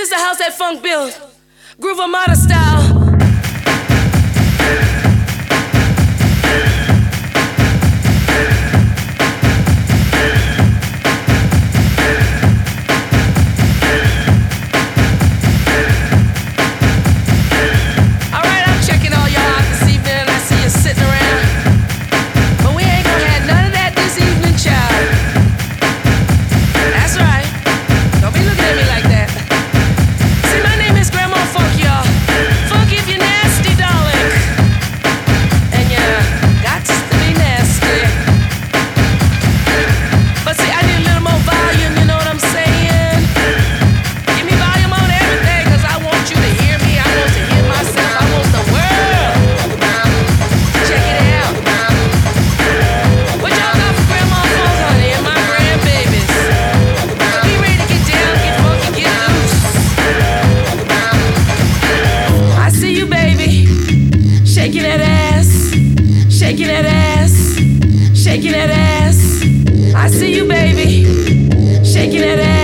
This is the house that funk built, Groove Armada style. I see you, baby, shaking that ass.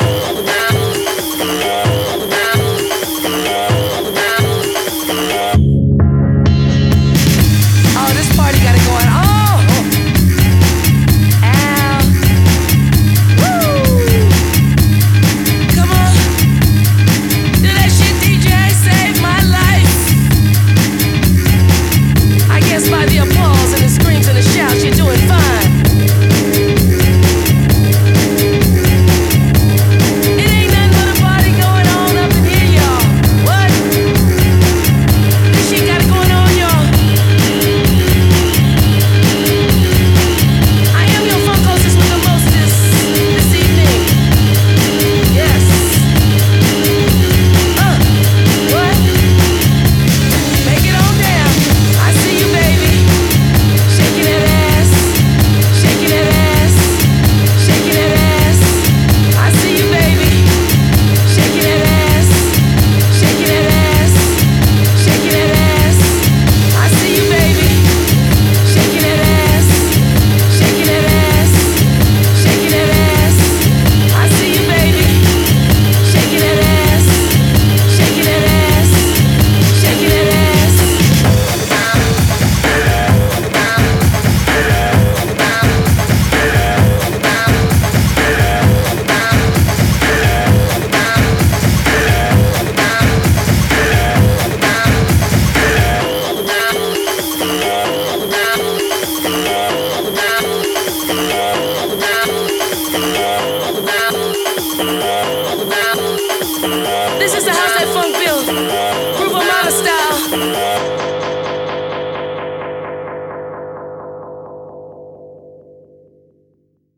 Música This is the house that funk built.